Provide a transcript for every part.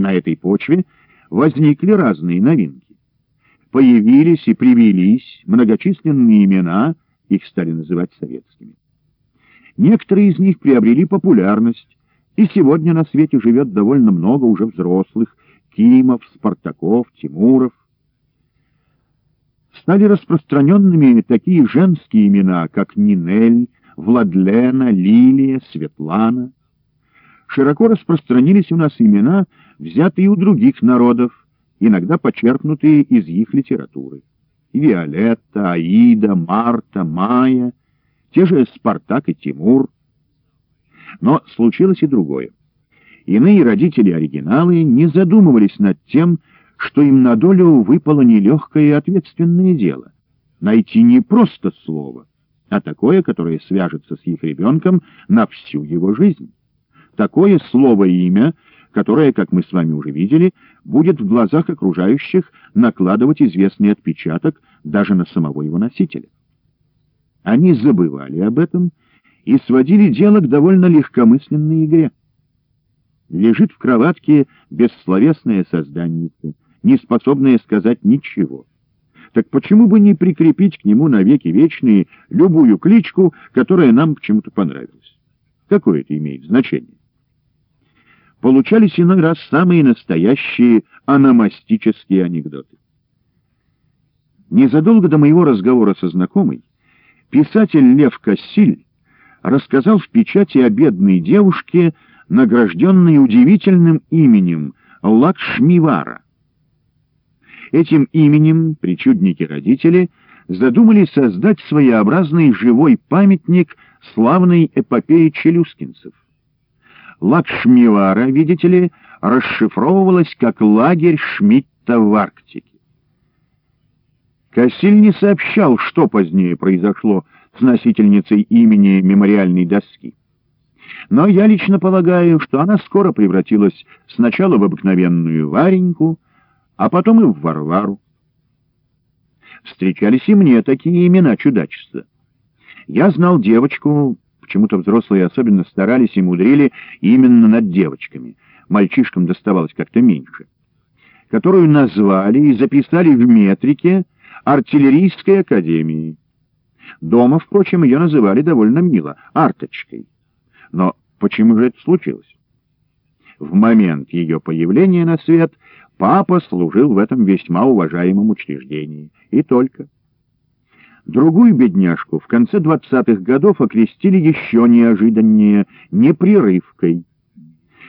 На этой почве возникли разные новинки. Появились и привились многочисленные имена, их стали называть советскими. Некоторые из них приобрели популярность, и сегодня на свете живет довольно много уже взрослых, Кимов, Спартаков, Тимуров. Стали распространенными такие женские имена, как Нинель, Владлена, Лилия, Светлана. Широко распространились у нас имена, взятые у других народов, иногда почерпнутые из их литературы. Виолетта, Аида, Марта, Майя, те же Спартак и Тимур. Но случилось и другое. Иные родители-оригиналы не задумывались над тем, что им на долю выпало нелегкое и ответственное дело — найти не просто слово, а такое, которое свяжется с их ребенком на всю его жизнь. Такое слово-имя, которое, как мы с вами уже видели, будет в глазах окружающих накладывать известный отпечаток даже на самого его носителя. Они забывали об этом и сводили дело к довольно легкомысленной игре. Лежит в кроватке бессловесная созданница, не способная сказать ничего. Так почему бы не прикрепить к нему навеки вечные любую кличку, которая нам почему-то понравилась? Какое это имеет значение? Получались иной раз самые настоящие аномастические анекдоты. Незадолго до моего разговора со знакомой писатель Лев Кассиль рассказал в печати о бедной девушке, награжденной удивительным именем Лакшмивара. Этим именем причудники-родители задумали создать своеобразный живой памятник славной эпопеи челюскинцев. Лакшмивара, видите ли, расшифровывалась как лагерь Шмидта в Арктике. Кассиль не сообщал, что позднее произошло с носительницей имени мемориальной доски. Но я лично полагаю, что она скоро превратилась сначала в обыкновенную Вареньку, а потом и в Варвару. Встречались и мне такие имена чудачества. Я знал девочку, почему-то взрослые особенно старались и мудрили именно над девочками, мальчишкам доставалось как-то меньше, которую назвали и записали в метрике артиллерийской академией. Дома, впрочем, ее называли довольно мило — арточкой. Но почему же это случилось? В момент ее появления на свет папа служил в этом весьма уважаемом учреждении. И только. Другую бедняжку в конце двадцатых годов окрестили еще неожиданнее непрерывкой.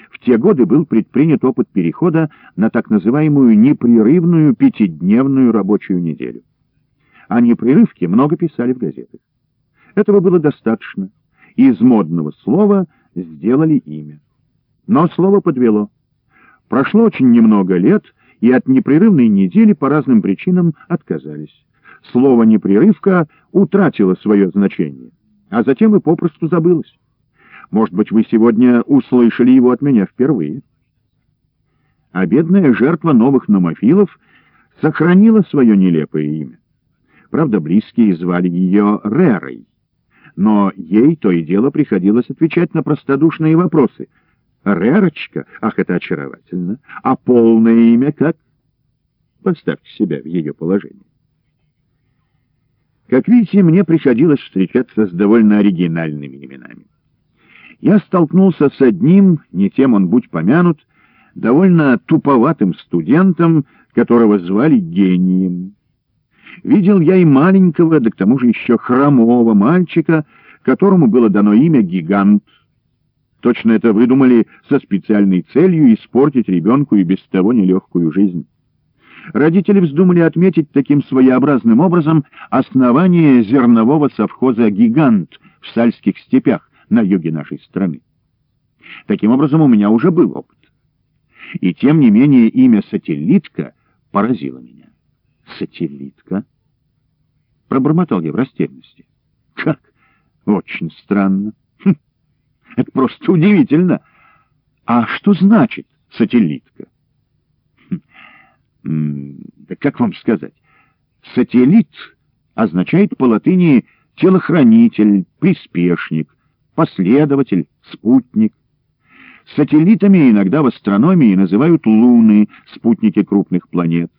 В те годы был предпринят опыт перехода на так называемую непрерывную пятидневную рабочую неделю. О непрерывке много писали в газетах. Этого было достаточно. Из модного слова сделали имя. Но слово подвело. Прошло очень немного лет, и от непрерывной недели по разным причинам отказались. Слово «непрерывка» утратило свое значение, а затем и попросту забылось. Может быть, вы сегодня услышали его от меня впервые. А бедная жертва новых номофилов сохранила свое нелепое имя. Правда, близкие звали ее Рерой. Но ей то и дело приходилось отвечать на простодушные вопросы. Рерочка? Ах, это очаровательно. А полное имя как? Поставьте себя в ее положение. Как видите, мне приходилось встречаться с довольно оригинальными именами. Я столкнулся с одним, не тем он будь помянут, довольно туповатым студентом, которого звали гением. Видел я и маленького, да к тому же еще хромого мальчика, которому было дано имя Гигант. Точно это выдумали со специальной целью испортить ребенку и без того нелегкую жизнь. Родители вздумали отметить таким своеобразным образом основание зернового совхоза «Гигант» в Сальских степях на юге нашей страны. Таким образом, у меня уже был опыт. И тем не менее имя «Сателлитка» поразило меня. «Сателлитка?» Пробормотал я в растерянности. «Как? Очень странно. Хм. Это просто удивительно. А что значит сателлитка?» Как вам сказать? Сателлит означает по латыни телохранитель, приспешник, последователь, спутник. Сателлитами иногда в астрономии называют луны, спутники крупных планет.